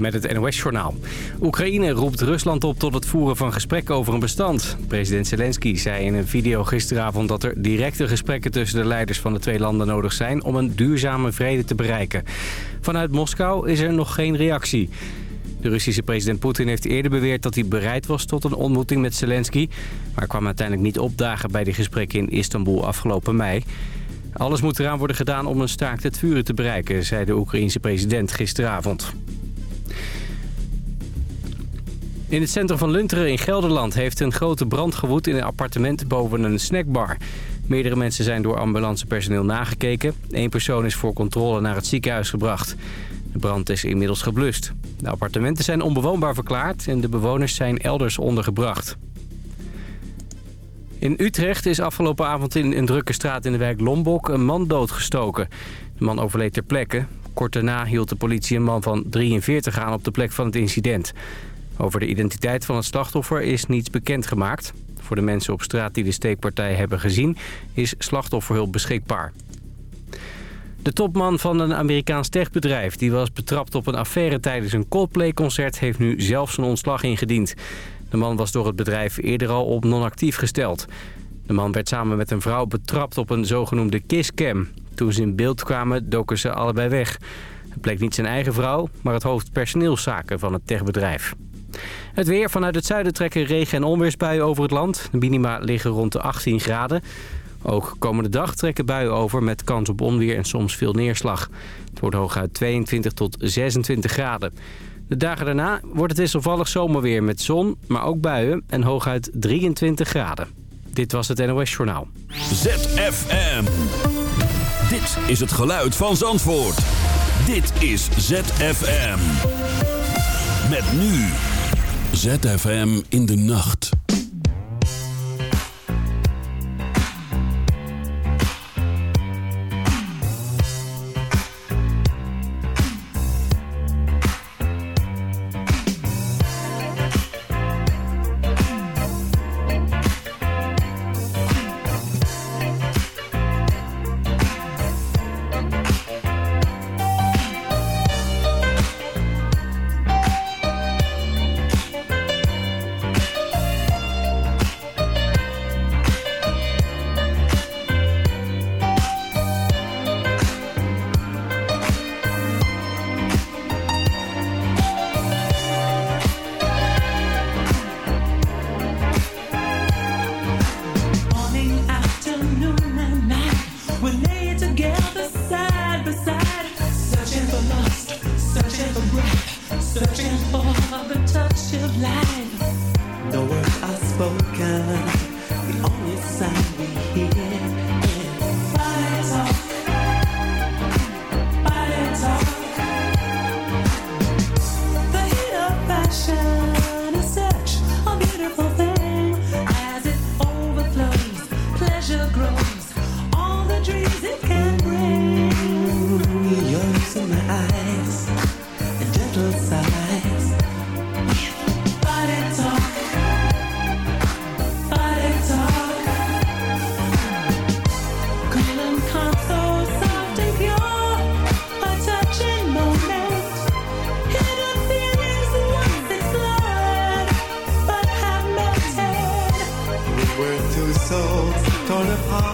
Met het NOS-journaal. Oekraïne roept Rusland op tot het voeren van gesprekken over een bestand. President Zelensky zei in een video gisteravond dat er directe gesprekken tussen de leiders van de twee landen nodig zijn om een duurzame vrede te bereiken. Vanuit Moskou is er nog geen reactie. De Russische president Poetin heeft eerder beweerd dat hij bereid was tot een ontmoeting met Zelensky, maar kwam uiteindelijk niet opdagen bij de gesprekken in Istanbul afgelopen mei. Alles moet eraan worden gedaan om een staakt het vuren te bereiken, zei de Oekraïense president gisteravond. In het centrum van Lunteren in Gelderland heeft een grote brand gewoed in een appartement boven een snackbar. Meerdere mensen zijn door ambulancepersoneel nagekeken. Eén persoon is voor controle naar het ziekenhuis gebracht. De brand is inmiddels geblust. De appartementen zijn onbewoonbaar verklaard en de bewoners zijn elders ondergebracht. In Utrecht is afgelopen avond in een drukke straat in de wijk Lombok een man doodgestoken. De man overleed ter plekke. Kort daarna hield de politie een man van 43 aan op de plek van het incident. Over de identiteit van het slachtoffer is niets bekendgemaakt. Voor de mensen op straat die de steekpartij hebben gezien is slachtofferhulp beschikbaar. De topman van een Amerikaans techbedrijf die was betrapt op een affaire tijdens een Coldplay-concert heeft nu zelf zijn ontslag ingediend. De man was door het bedrijf eerder al op non-actief gesteld. De man werd samen met een vrouw betrapt op een zogenoemde kisscam. Toen ze in beeld kwamen doken ze allebei weg. Het bleek niet zijn eigen vrouw, maar het hoofd personeelszaken van het techbedrijf. Het weer vanuit het zuiden trekken regen- en onweersbuien over het land. De minima liggen rond de 18 graden. Ook komende dag trekken buien over met kans op onweer en soms veel neerslag. Het wordt hooguit 22 tot 26 graden. De dagen daarna wordt het wisselvallig zomerweer met zon, maar ook buien en hooguit 23 graden. Dit was het NOS Journaal. ZFM. Dit is het geluid van Zandvoort. Dit is ZFM. Met nu ZFM in de nacht. dans le bras.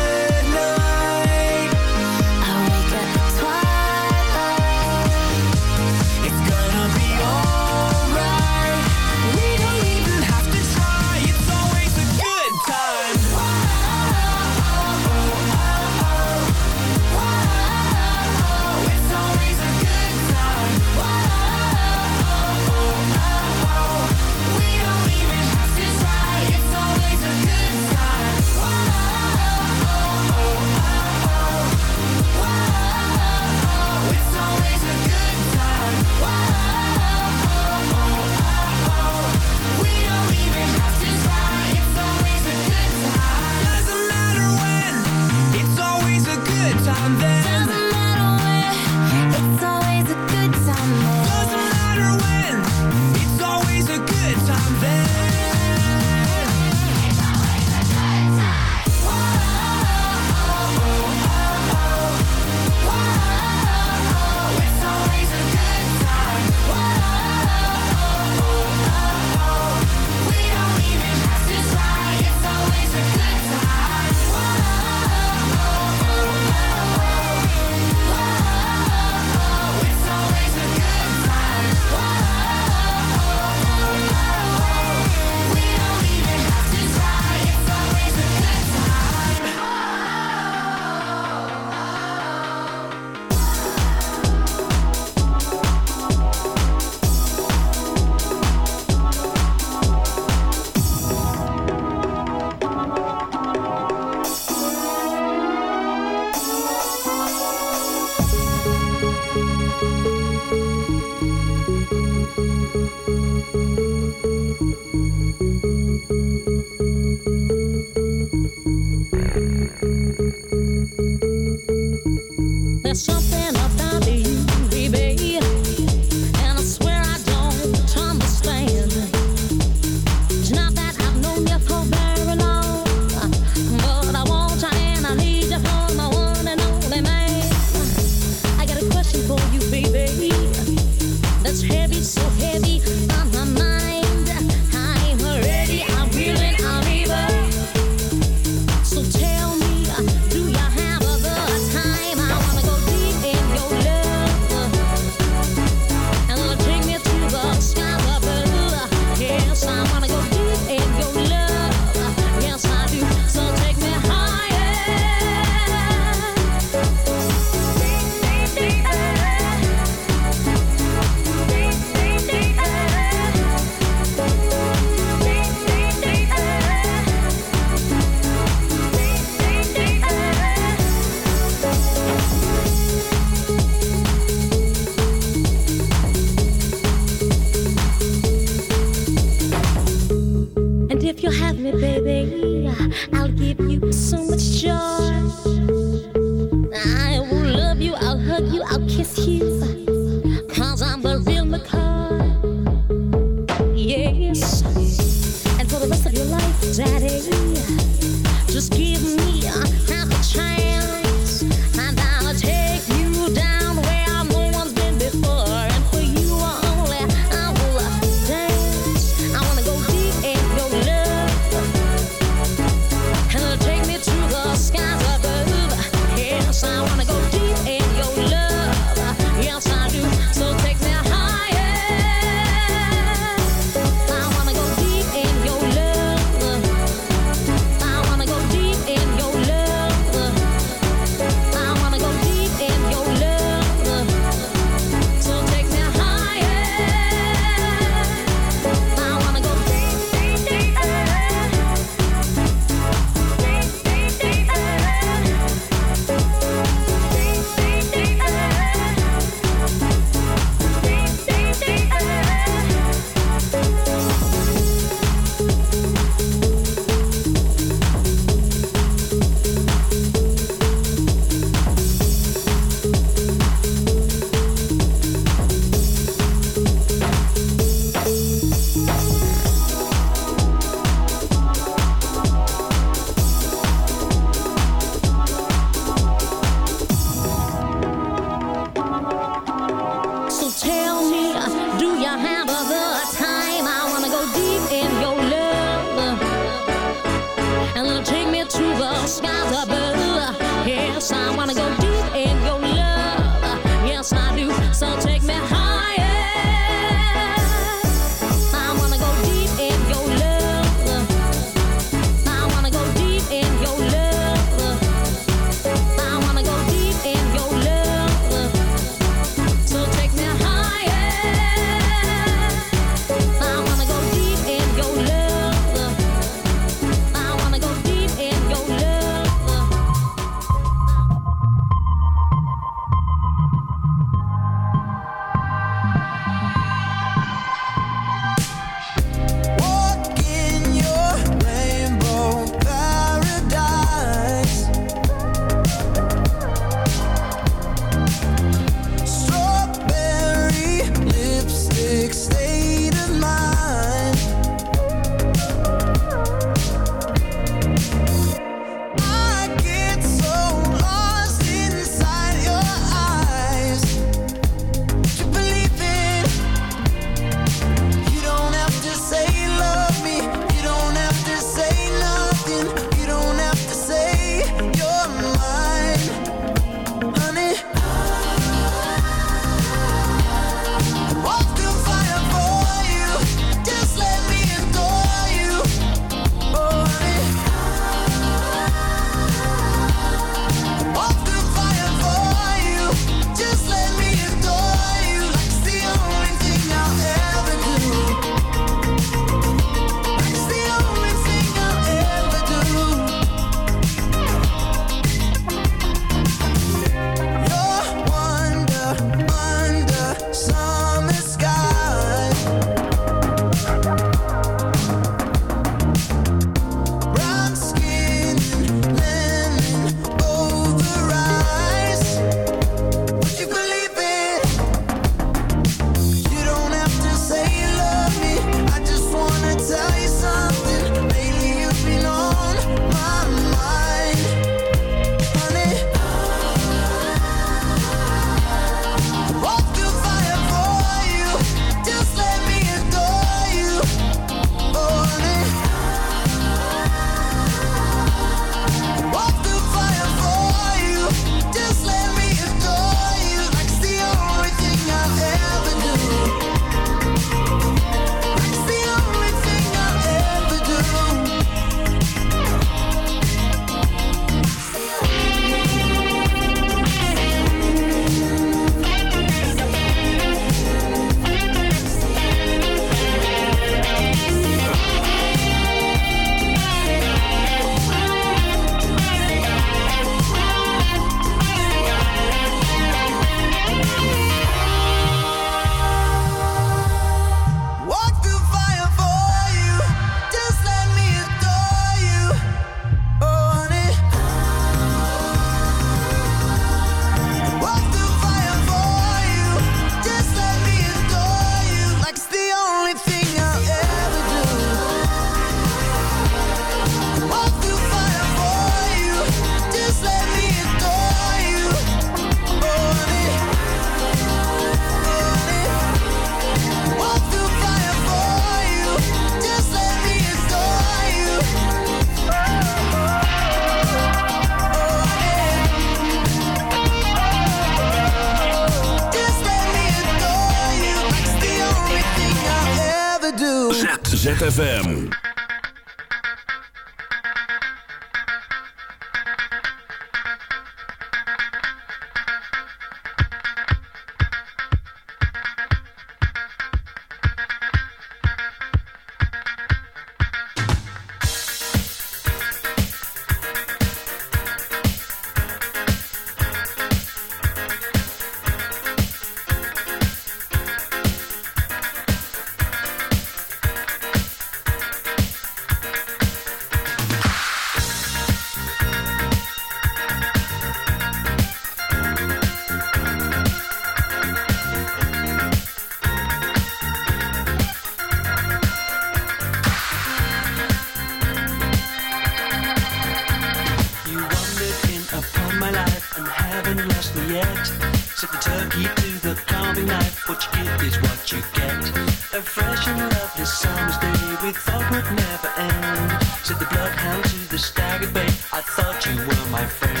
staggered bay. I thought you were my friend.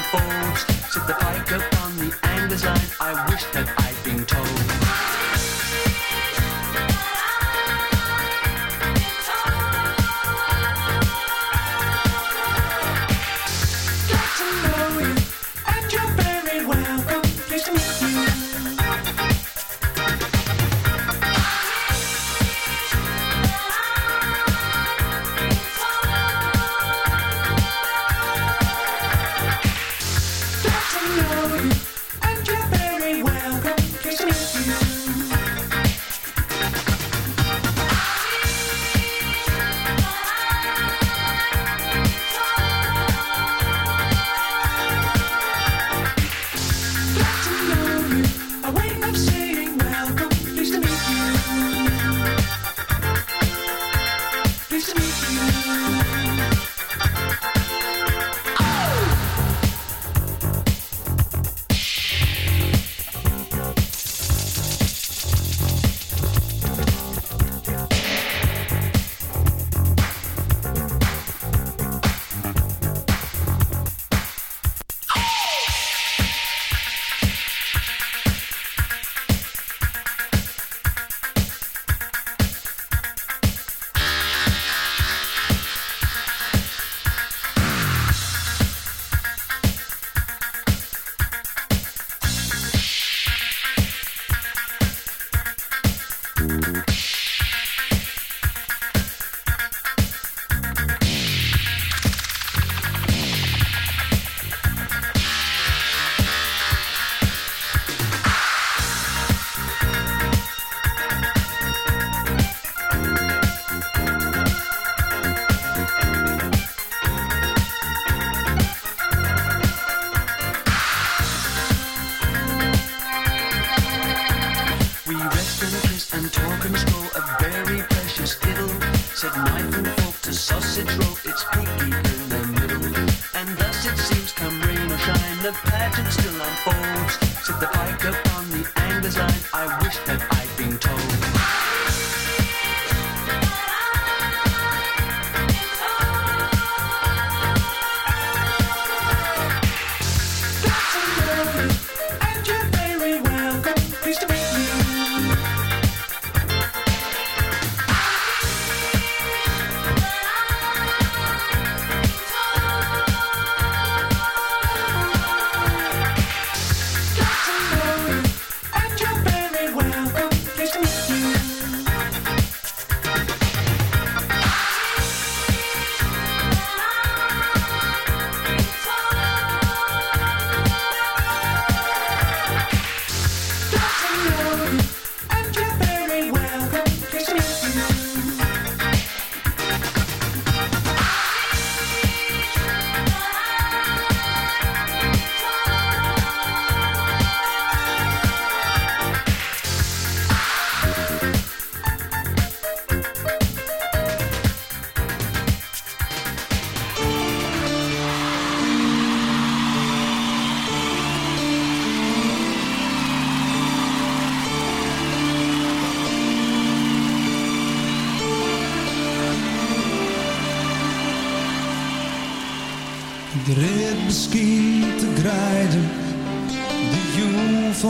Unfolds.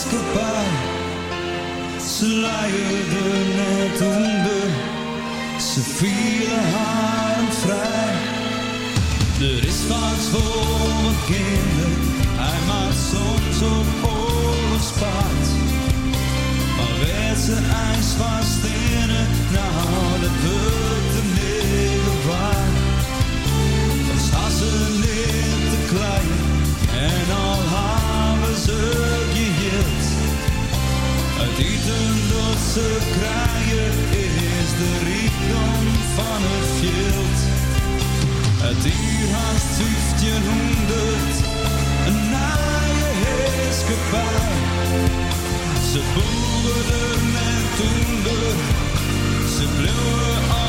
maatschappij. Ze leiden net onder, ze vielen haar vrij. Er is wat voor mijn kinderen, hij maakt soms op oorlogspaard. Maar werd ze ijs vast in het, nou dat wordt de middel waar. Staan ze niet te klein ze krijgen is de rijkdom van het veld. Het uur haast 1500, een naaie heerskepaar. Ze boeren en toender, ze bleven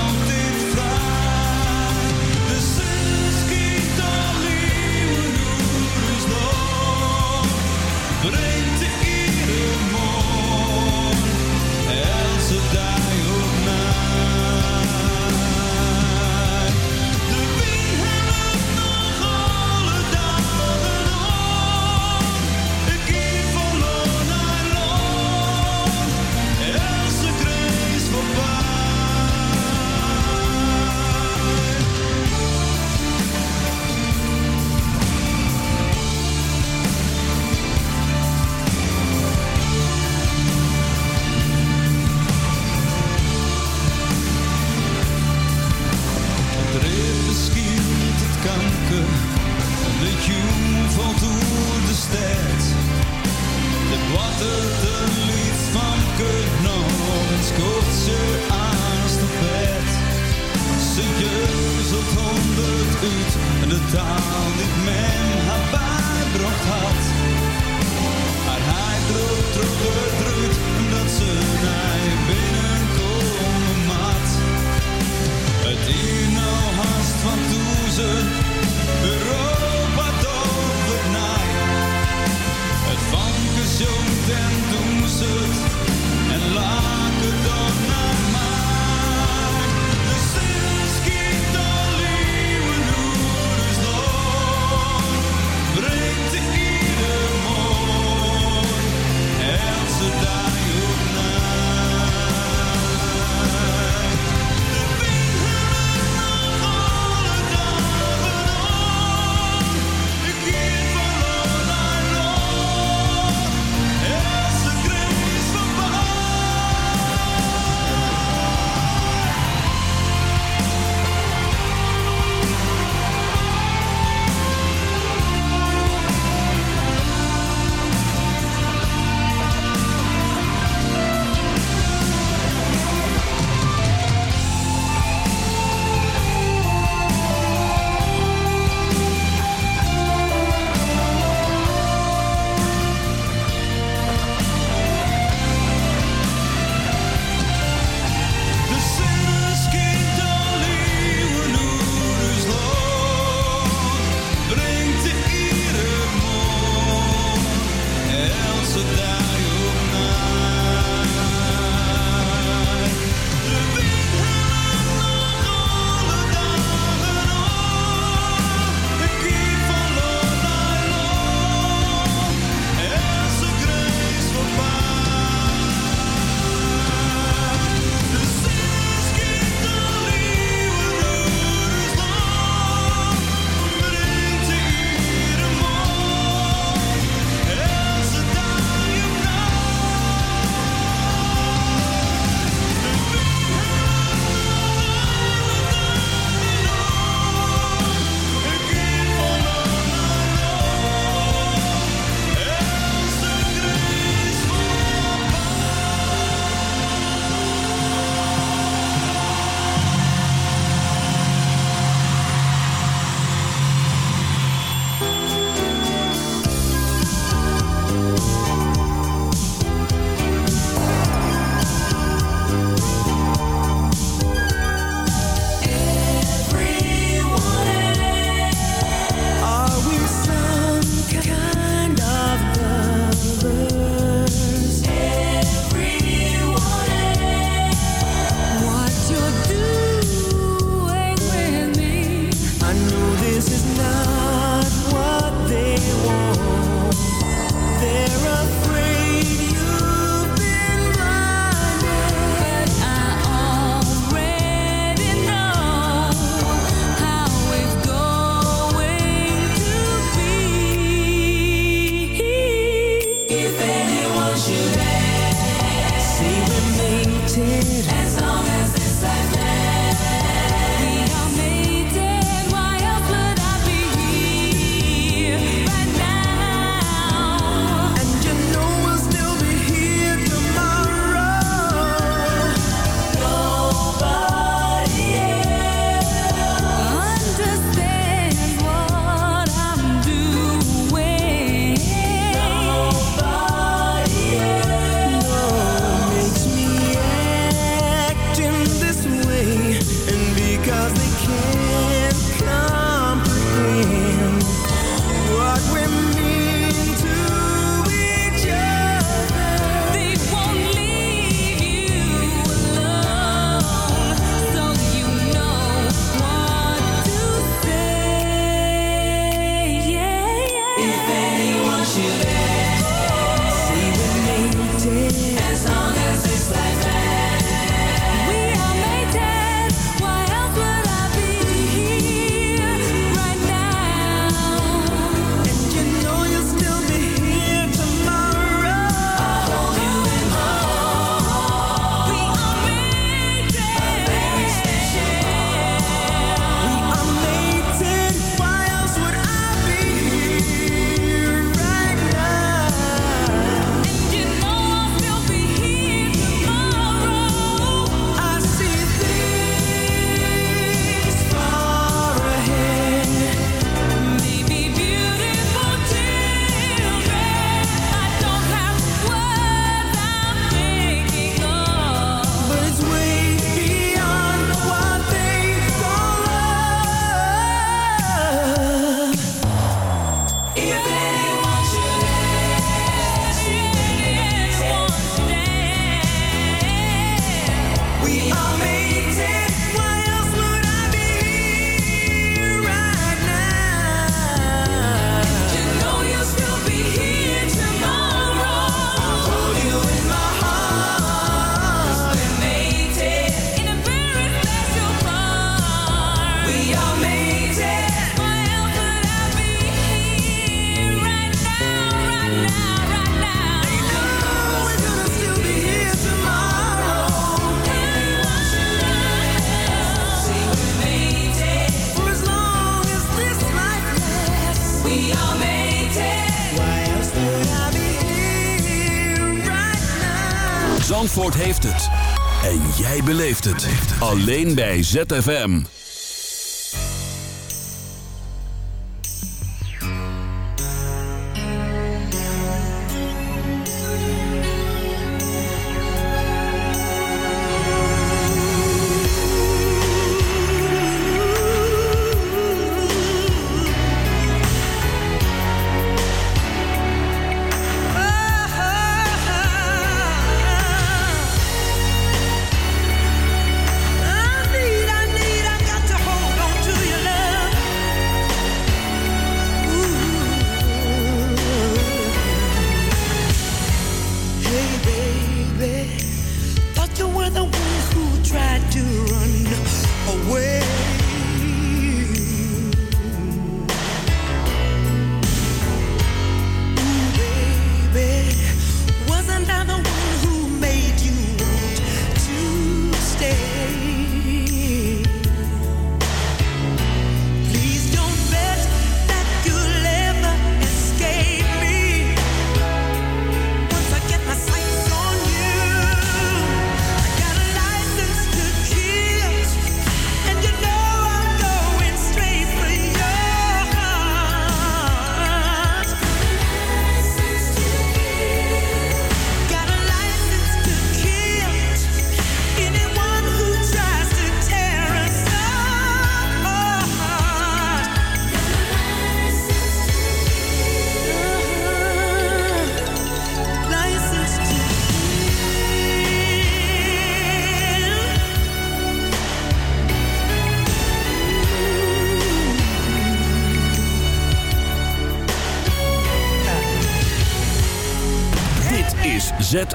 Alleen bij ZFM.